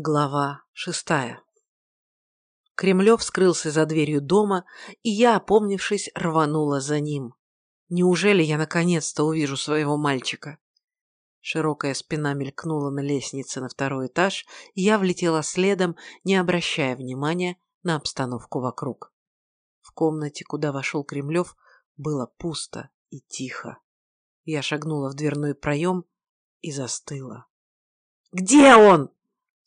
Глава шестая Кремлев скрылся за дверью дома, и я, опомнившись, рванула за ним. Неужели я наконец-то увижу своего мальчика? Широкая спина мелькнула на лестнице на второй этаж, и я влетела следом, не обращая внимания на обстановку вокруг. В комнате, куда вошел Кремлев, было пусто и тихо. Я шагнула в дверной проем и застыла. «Где он?»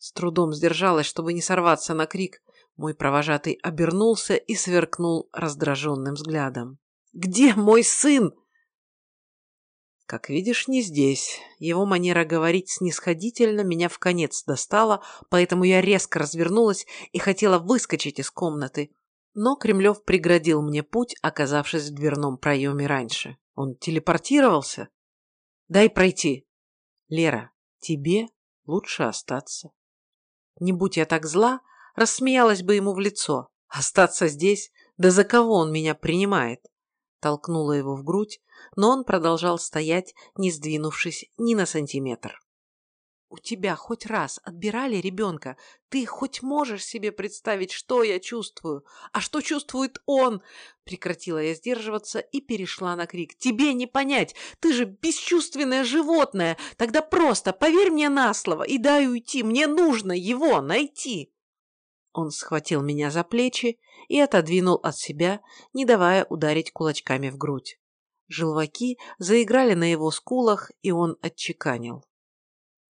С трудом сдержалась, чтобы не сорваться на крик. Мой провожатый обернулся и сверкнул раздраженным взглядом. «Где мой сын?» Как видишь, не здесь. Его манера говорить снисходительно меня в конец достала, поэтому я резко развернулась и хотела выскочить из комнаты. Но Кремлев преградил мне путь, оказавшись в дверном проеме раньше. Он телепортировался? Дай пройти. Лера, тебе лучше остаться. Не будь я так зла, рассмеялась бы ему в лицо. Остаться здесь? Да за кого он меня принимает? Толкнула его в грудь, но он продолжал стоять, не сдвинувшись ни на сантиметр. У тебя хоть раз отбирали ребенка? Ты хоть можешь себе представить, что я чувствую? А что чувствует он? Прекратила я сдерживаться и перешла на крик. Тебе не понять! Ты же бесчувственное животное! Тогда просто поверь мне на слово и дай уйти. Мне нужно его найти. Он схватил меня за плечи и отодвинул от себя, не давая ударить кулачками в грудь. Желваки заиграли на его скулах, и он отчеканил.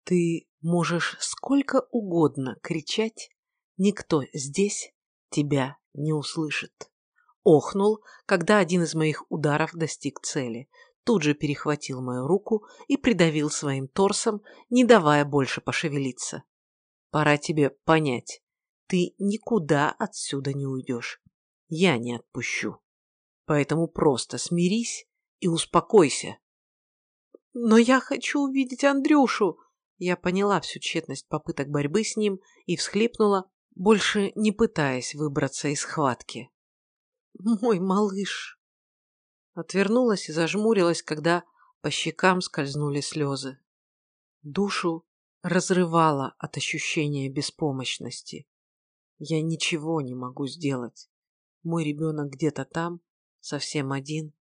Ты можешь сколько угодно кричать, никто здесь тебя не услышит. Охнул, когда один из моих ударов достиг цели, тут же перехватил мою руку и придавил своим торсом, не давая больше пошевелиться. Пора тебе понять, ты никуда отсюда не уйдешь. Я не отпущу. Поэтому просто смирись и успокойся. Но я хочу увидеть Андрюшу, я поняла всю тщетность попыток борьбы с ним и всхлипнула, больше не пытаясь выбраться из схватки. «Мой малыш!» Отвернулась и зажмурилась, когда по щекам скользнули слезы. Душу разрывала от ощущения беспомощности. Я ничего не могу сделать. Мой ребенок где-то там, совсем один,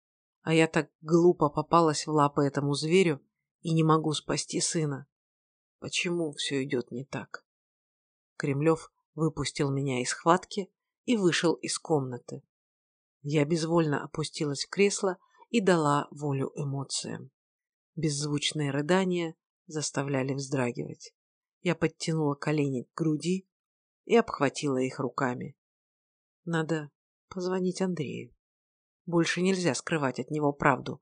а я так глупо попалась в лапы этому зверю и не могу спасти сына. Почему все идет не так? Кремлев выпустил меня из схватки и вышел из комнаты. Я безвольно опустилась в кресло и дала волю эмоциям. Беззвучные рыдания заставляли вздрагивать. Я подтянула колени к груди и обхватила их руками. Надо позвонить Андрею. Больше нельзя скрывать от него правду.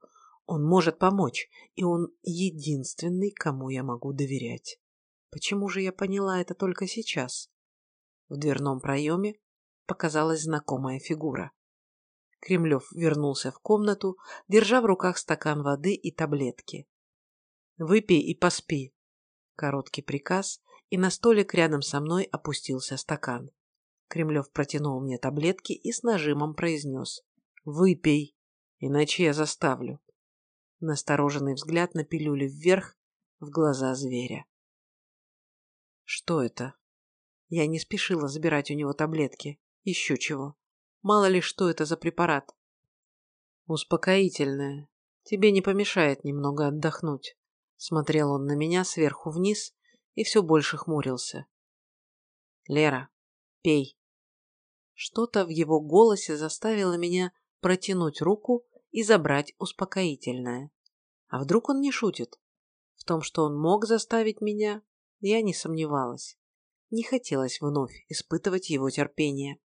Он может помочь, и он единственный, кому я могу доверять. Почему же я поняла это только сейчас? В дверном проеме показалась знакомая фигура. Кремлев вернулся в комнату, держа в руках стакан воды и таблетки. «Выпей и поспи». Короткий приказ, и на столик рядом со мной опустился стакан. Кремлев протянул мне таблетки и с нажимом произнес. «Выпей, иначе я заставлю». Настороженный взгляд на пилюле вверх в глаза зверя. Что это? Я не спешила забирать у него таблетки. Еще чего. Мало ли, что это за препарат. Успокоительное. Тебе не помешает немного отдохнуть. Смотрел он на меня сверху вниз и все больше хмурился. Лера, пей. Что-то в его голосе заставило меня протянуть руку и забрать успокоительное. А вдруг он не шутит? В том, что он мог заставить меня, я не сомневалась. Не хотелось вновь испытывать его терпение.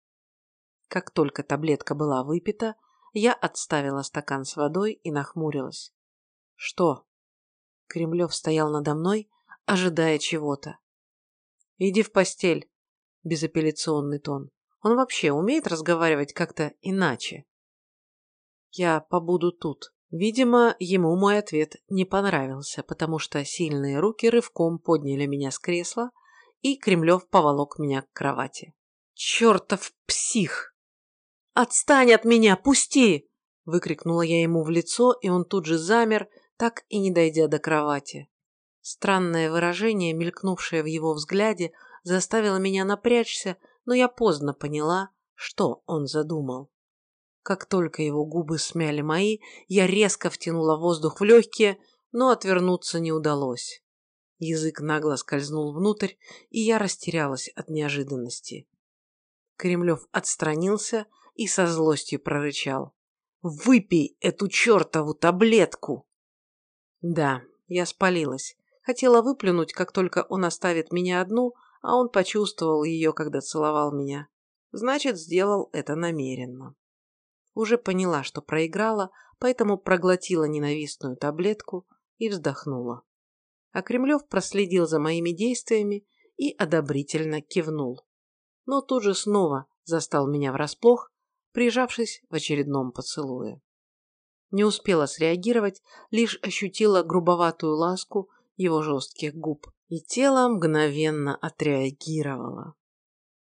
Как только таблетка была выпита, я отставила стакан с водой и нахмурилась. «Что?» Кремлев стоял надо мной, ожидая чего-то. «Иди в постель», – безапелляционный тон. Он вообще умеет разговаривать как-то иначе? Я побуду тут. Видимо, ему мой ответ не понравился, потому что сильные руки рывком подняли меня с кресла, и Кремлев поволок меня к кровати. «Чертов псих! Отстань от меня! Пусти!» Выкрикнула я ему в лицо, и он тут же замер, так и не дойдя до кровати. Странное выражение, мелькнувшее в его взгляде, заставило меня напрячься, но я поздно поняла, что он задумал. Как только его губы смяли мои, я резко втянула воздух в легкие, но отвернуться не удалось. Язык нагло скользнул внутрь, и я растерялась от неожиданности. Кремлев отстранился и со злостью прорычал. «Выпей эту чертову таблетку!» Да, я спалилась. Хотела выплюнуть, как только он оставит меня одну, а он почувствовал ее, когда целовал меня. Значит, сделал это намеренно. Уже поняла, что проиграла, поэтому проглотила ненавистную таблетку и вздохнула. А Кремлев проследил за моими действиями и одобрительно кивнул. Но тут же снова застал меня врасплох, прижавшись в очередном поцелуе. Не успела среагировать, лишь ощутила грубоватую ласку его жестких губ, и тело мгновенно отреагировало.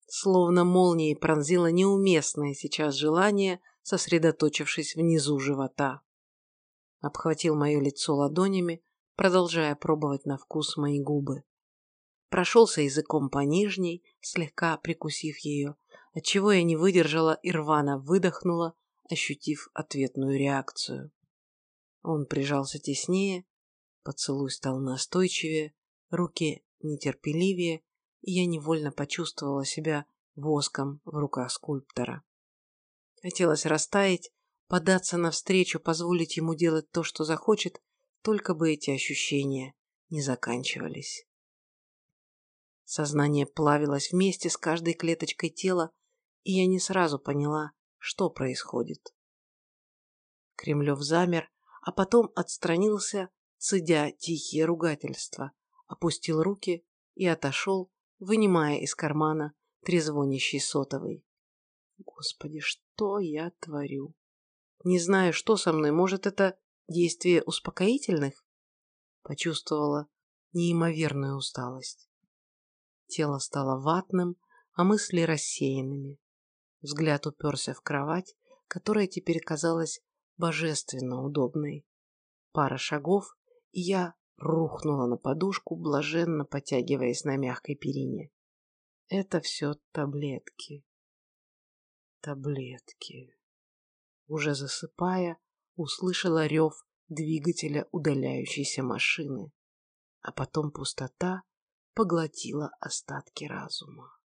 Словно молнией пронзило неуместное сейчас желание, сосредоточившись внизу живота. Обхватил мое лицо ладонями, продолжая пробовать на вкус мои губы. Прошелся языком по нижней, слегка прикусив ее, отчего я не выдержала и рвано выдохнула, ощутив ответную реакцию. Он прижался теснее, поцелуй стал настойчивее, руки нетерпеливее, и я невольно почувствовала себя воском в руках скульптора. Хотелось растаять, податься навстречу, позволить ему делать то, что захочет, только бы эти ощущения не заканчивались. Сознание плавилось вместе с каждой клеточкой тела, и я не сразу поняла, что происходит. Кремлев замер, а потом отстранился, цедя тихие ругательства, опустил руки и отошел, вынимая из кармана трезвонящий сотовый. Господи, что я творю? Не знаю, что со мной. Может, это действие успокоительных? Почувствовала неимоверную усталость. Тело стало ватным, а мысли рассеянными. Взгляд уперся в кровать, которая теперь казалась божественно удобной. Пара шагов, и я рухнула на подушку, блаженно потягиваясь на мягкой перине. Это все таблетки. Таблетки. Уже засыпая, услышала рев двигателя удаляющейся машины, а потом пустота поглотила остатки разума.